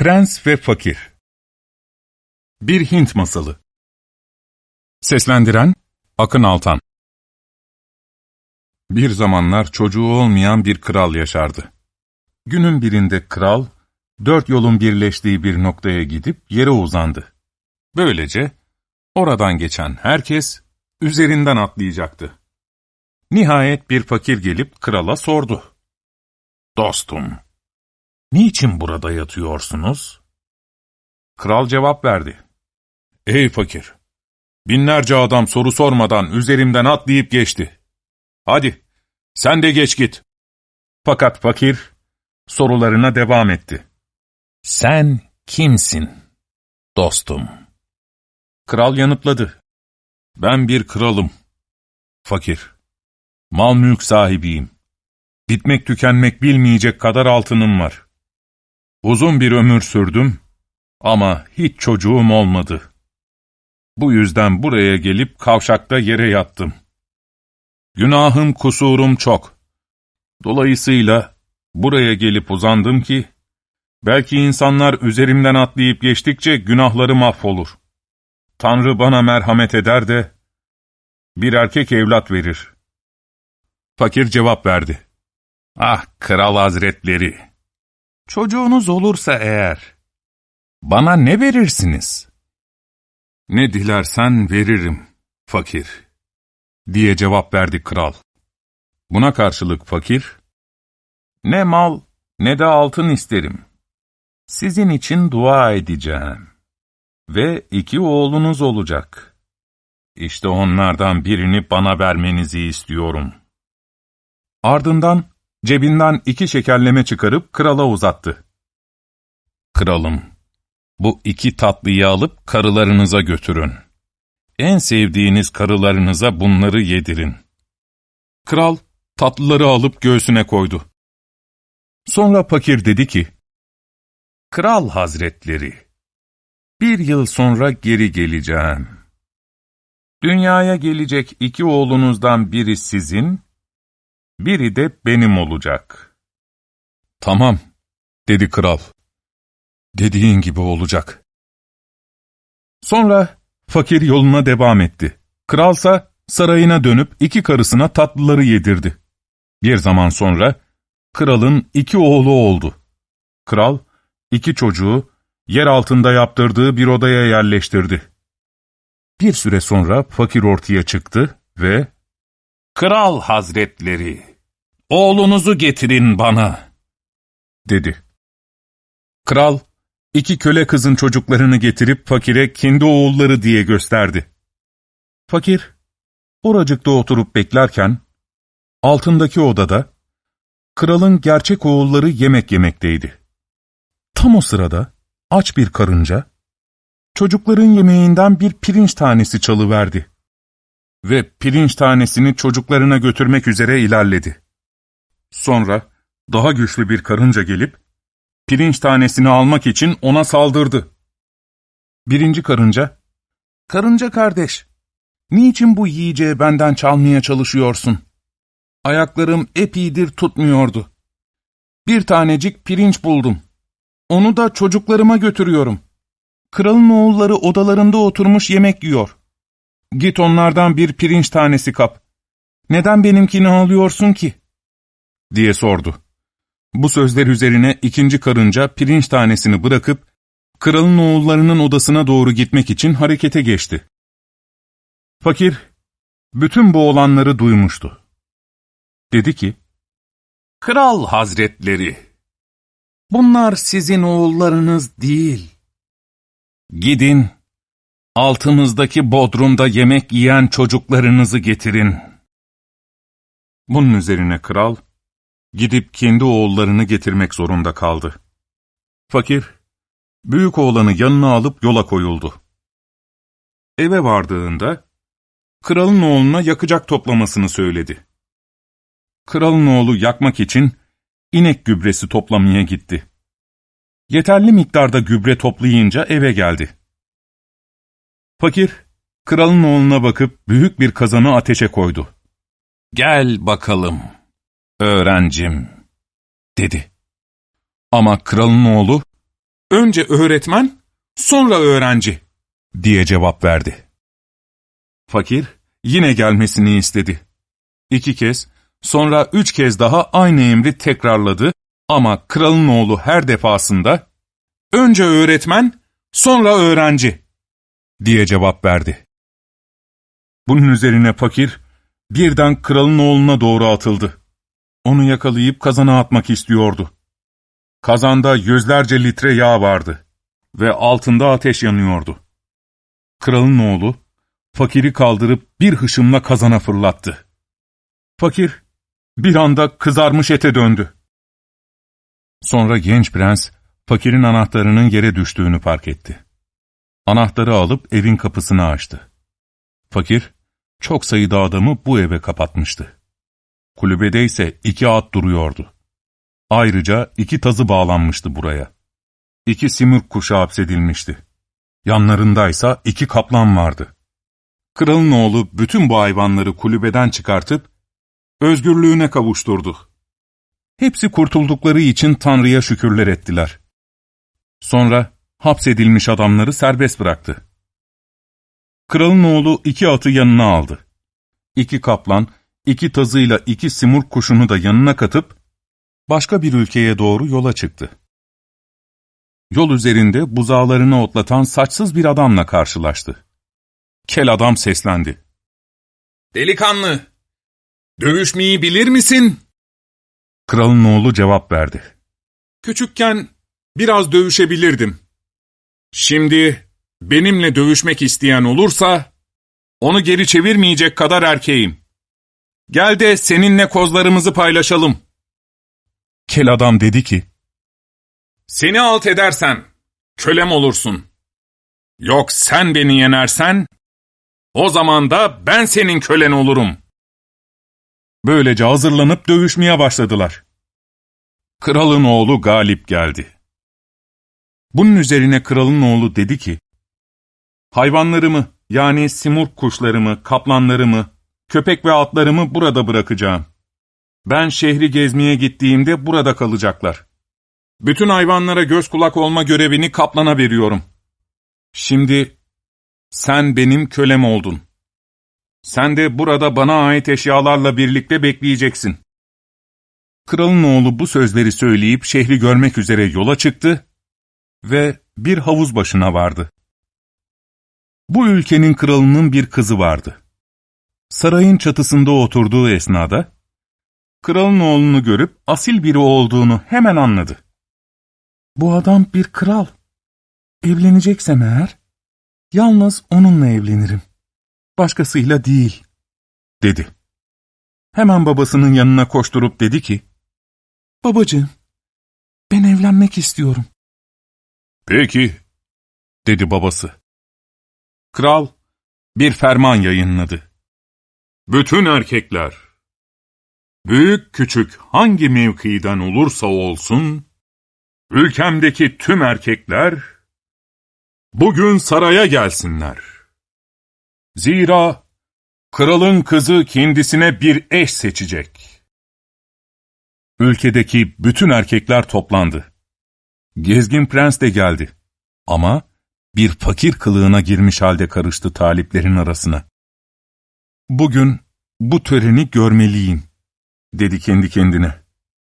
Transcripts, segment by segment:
Prens ve Fakir Bir Hint Masalı Seslendiren Akın Altan Bir zamanlar çocuğu olmayan bir kral yaşardı. Günün birinde kral, dört yolun birleştiği bir noktaya gidip yere uzandı. Böylece oradan geçen herkes üzerinden atlayacaktı. Nihayet bir fakir gelip krala sordu. Dostum, niçin burada yatıyorsunuz? Kral cevap verdi. Ey fakir, binlerce adam soru sormadan üzerimden atlayıp geçti. Hadi, sen de geç git. Fakat fakir sorularına devam etti. Sen kimsin, dostum? Kral yanıtladı. Ben bir kralım. Fakir, mal mülk sahibiyim. Bitmek tükenmek bilmeyecek kadar altınım var. Uzun bir ömür sürdüm ama hiç çocuğum olmadı. Bu yüzden buraya gelip kavşakta yere yattım. Günahım kusurum çok. Dolayısıyla buraya gelip uzandım ki, belki insanlar üzerimden atlayıp geçtikçe günahları mahvolur. Tanrı bana merhamet eder de, bir erkek evlat verir. Fakir cevap verdi. Ah kral hazretleri! Çocuğunuz olursa eğer, bana ne verirsiniz? Ne dilersen veririm, fakir, diye cevap verdi kral. Buna karşılık fakir, ne mal ne de altın isterim. Sizin için dua edeceğim. Ve iki oğlunuz olacak. İşte onlardan birini bana vermenizi istiyorum. Ardından cebinden iki şekerleme çıkarıp krala uzattı. Kralım, bu iki tatlıyı alıp karılarınıza götürün. En sevdiğiniz karılarınıza bunları yedirin. Kral, tatlıları alıp göğsüne koydu. Sonra fakir dedi ki, Kral hazretleri, bir yıl sonra geri geleceğim. Dünyaya gelecek iki oğlunuzdan biri sizin, biri de benim olacak. Tamam, dedi kral. Dediğin gibi olacak. Sonra fakir yoluna devam etti. Kralsa sarayına dönüp iki karısına tatlıları yedirdi. Bir zaman sonra kralın iki oğlu oldu. Kral, iki çocuğu yer altında yaptırdığı bir odaya yerleştirdi. Bir süre sonra fakir ortaya çıktı ve ''Kral hazretleri, oğlunuzu getirin bana.'' dedi. Kral, iki köle kızın çocuklarını getirip fakire kendi oğulları diye gösterdi. Fakir, oracıkta oturup beklerken, altındaki odada, kralın gerçek oğulları yemek yemekteydi. Tam o sırada, aç bir karınca, çocukların yemeğinden bir pirinç tanesi çalıverdi. Ve pirinç tanesini çocuklarına götürmek üzere ilerledi. Sonra, daha güçlü bir karınca gelip, pirinç tanesini almak için ona saldırdı. Birinci karınca, ''Karınca kardeş, niçin bu yiyeceği benden çalmaya çalışıyorsun? Ayaklarım epeydir tutmuyordu. Bir tanecik pirinç buldum. Onu da çocuklarıma götürüyorum. Kralın oğulları odalarında oturmuş yemek yiyor. Git onlardan bir pirinç tanesi kap. Neden benimkini alıyorsun ki?'' Diye sordu. Bu sözler üzerine ikinci karınca pirinç tanesini bırakıp, kralın oğullarının odasına doğru gitmek için harekete geçti. Fakir, bütün bu olanları duymuştu. Dedi ki, Kral hazretleri, bunlar sizin oğullarınız değil. Gidin, altımızdaki bodrumda yemek yiyen çocuklarınızı getirin. Bunun üzerine kral, gidip kendi oğullarını getirmek zorunda kaldı. Fakir, büyük oğlanı yanına alıp yola koyuldu. Eve vardığında, kralın oğluna yakacak toplamasını söyledi. Kralın oğlu yakmak için inek gübresi toplamaya gitti. Yeterli miktarda gübre toplayınca eve geldi. Fakir, kralın oğluna bakıp büyük bir kazanı ateşe koydu. ''Gel bakalım.'' Öğrencim, dedi. Ama kralın oğlu, Önce öğretmen, sonra öğrenci, diye cevap verdi. Fakir, yine gelmesini istedi. İki kez, sonra üç kez daha aynı emri tekrarladı ama kralın oğlu her defasında, önce öğretmen, sonra öğrenci, diye cevap verdi. Bunun üzerine fakir, birden kralın oğluna doğru atıldı. Onu yakalayıp kazana atmak istiyordu. Kazanda yüzlerce litre yağ vardı ve altında ateş yanıyordu. Kralın oğlu, fakiri kaldırıp bir hışımla kazana fırlattı. Fakir, bir anda kızarmış ete döndü. Sonra genç prens, fakirin anahtarının yere düştüğünü fark etti. Anahtarı alıp evin kapısını açtı. Fakir, çok sayıda adamı bu eve kapatmıştı. Kulübede ise iki at duruyordu. Ayrıca iki tazı bağlanmıştı buraya. İki simürk kuşu hapsedilmişti. Yanlarındaysa iki kaplan vardı. Kralın oğlu bütün bu hayvanları kulübeden çıkartıp özgürlüğüne kavuşturdu. Hepsi kurtuldukları için Tanrı'ya şükürler ettiler. Sonra hapsedilmiş adamları serbest bıraktı. Kralın oğlu iki atı yanına aldı. İki kaplan, iki tazıyla iki simurg kuşunu da yanına katıp, başka bir ülkeye doğru yola çıktı. Yol üzerinde buzağlarını otlatan saçsız bir adamla karşılaştı. Kel adam seslendi. ''Delikanlı, dövüşmeyi bilir misin?'' Kralın oğlu cevap verdi. ''Küçükken biraz dövüşebilirdim. Şimdi benimle dövüşmek isteyen olursa, onu geri çevirmeyecek kadar erkeğim. Gel de seninle kozlarımızı paylaşalım.'' Kel adam dedi ki, ''Seni alt edersem kölem olursun. Yok sen beni yenersen, o zaman da ben senin kölen olurum.'' Böylece hazırlanıp dövüşmeye başladılar. Kralın oğlu galip geldi. Bunun üzerine kralın oğlu dedi ki, Hayvanlarımı yani simurg kuşlarımı, kaplanlarımı, köpek ve atlarımı burada bırakacağım. Ben şehri gezmeye gittiğimde burada kalacaklar. Bütün hayvanlara göz kulak olma görevini kaplana veriyorum. Şimdi sen benim kölem oldun. Sen de burada bana ait eşyalarla birlikte bekleyeceksin. Kralın oğlu bu sözleri söyleyip şehri görmek üzere yola çıktı ve bir havuz başına vardı. Bu ülkenin kralının bir kızı vardı. Sarayın çatısında oturduğu esnada, kralın oğlunu görüp asil biri olduğunu hemen anladı. Bu adam bir kral. Evleneceksem eğer, yalnız onunla evlenirim. Başkasıyla değil, dedi. Hemen babasının yanına koşturup dedi ki, Babacığım, ben evlenmek istiyorum. Peki, dedi babası. Kral bir ferman yayınladı. Bütün erkekler, büyük küçük hangi mevkiden olursa olsun, ülkemdeki tüm erkekler, bugün saraya gelsinler. Zira kralın kızı kendisine bir eş seçecek. Ülkedeki bütün erkekler toplandı. Gezgin prens de geldi. Ama bir fakir kılığına girmiş halde karıştı taliplerin arasına. Bugün bu töreni görmeliyim, dedi kendi kendine.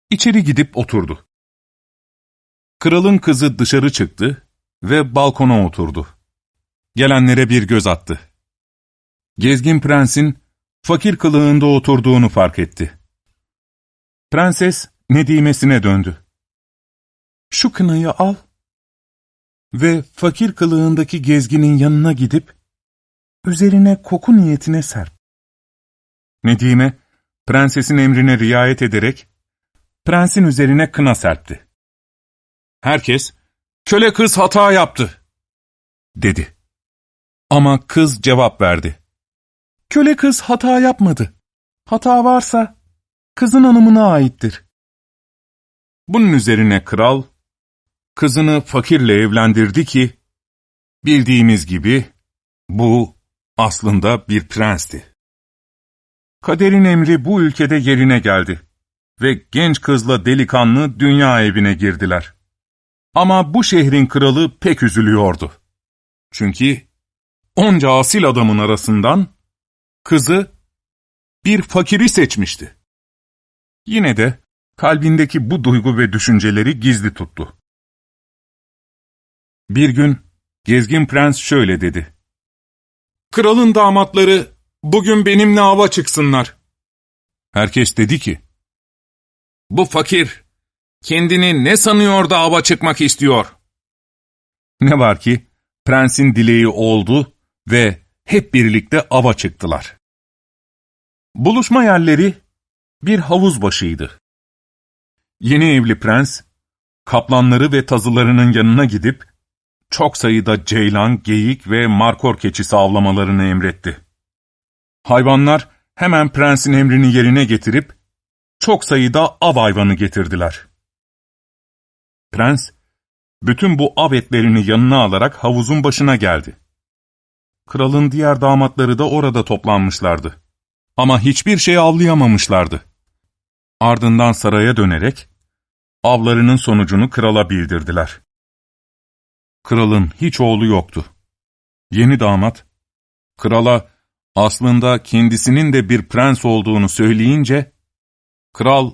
İçeri gidip oturdu. Kralın kızı dışarı çıktı ve balkona oturdu. Gelenlere bir göz attı. Gezgin prensin fakir kılığında oturduğunu fark etti. Prenses Nedimesine döndü. Şu kınayı al ve fakir kılığındaki gezginin yanına gidip, üzerine koku niyetine serp. Nedime, prensesin emrine riayet ederek, prensin üzerine kına serpti. Herkes, köle kız hata yaptı, dedi. Ama kız cevap verdi. Köle kız hata yapmadı. Hata varsa, kızın hanımına aittir. Bunun üzerine kral, kızını fakirle evlendirdi ki, bildiğimiz gibi bu aslında bir prensti. Kaderin emri bu ülkede yerine geldi ve genç kızla delikanlı dünya evine girdiler. Ama bu şehrin kralı pek üzülüyordu. Çünkü onca asil adamın arasından kızı bir fakiri seçmişti. Yine de kalbindeki bu duygu ve düşünceleri gizli tuttu. Bir gün gezgin prens şöyle dedi. Kralın damatları bugün benimle ava çıksınlar. Herkes dedi ki, Bu fakir, kendini ne sanıyor da ava çıkmak istiyor? Ne var ki, prensin dileği oldu ve hep birlikte ava çıktılar. Buluşma yerleri bir havuz başıydı. Yeni evli prens, kaplanları ve tazılarının yanına gidip, çok sayıda ceylan, geyik ve markor keçisi avlamalarını emretti. Hayvanlar hemen prensin emrini yerine getirip, çok sayıda av hayvanı getirdiler. Prens, bütün bu av etlerini yanına alarak havuzun başına geldi. Kralın diğer damatları da orada toplanmışlardı. Ama hiçbir şey avlayamamışlardı. Ardından saraya dönerek, avlarının sonucunu krala bildirdiler. Kralın hiç oğlu yoktu. Yeni damat, krala aslında kendisinin de bir prens olduğunu söyleyince, kral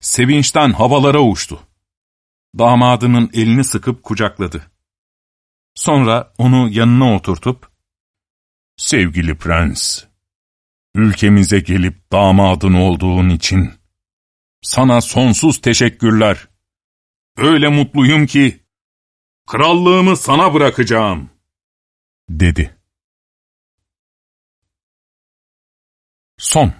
sevinçten havalara uçtu. Damadının elini sıkıp kucakladı. Sonra onu yanına oturtup, ''Sevgili prens, ülkemize gelip damadın olduğun için sana sonsuz teşekkürler. Öyle mutluyum ki krallığımı sana bırakacağım.'' dedi. Son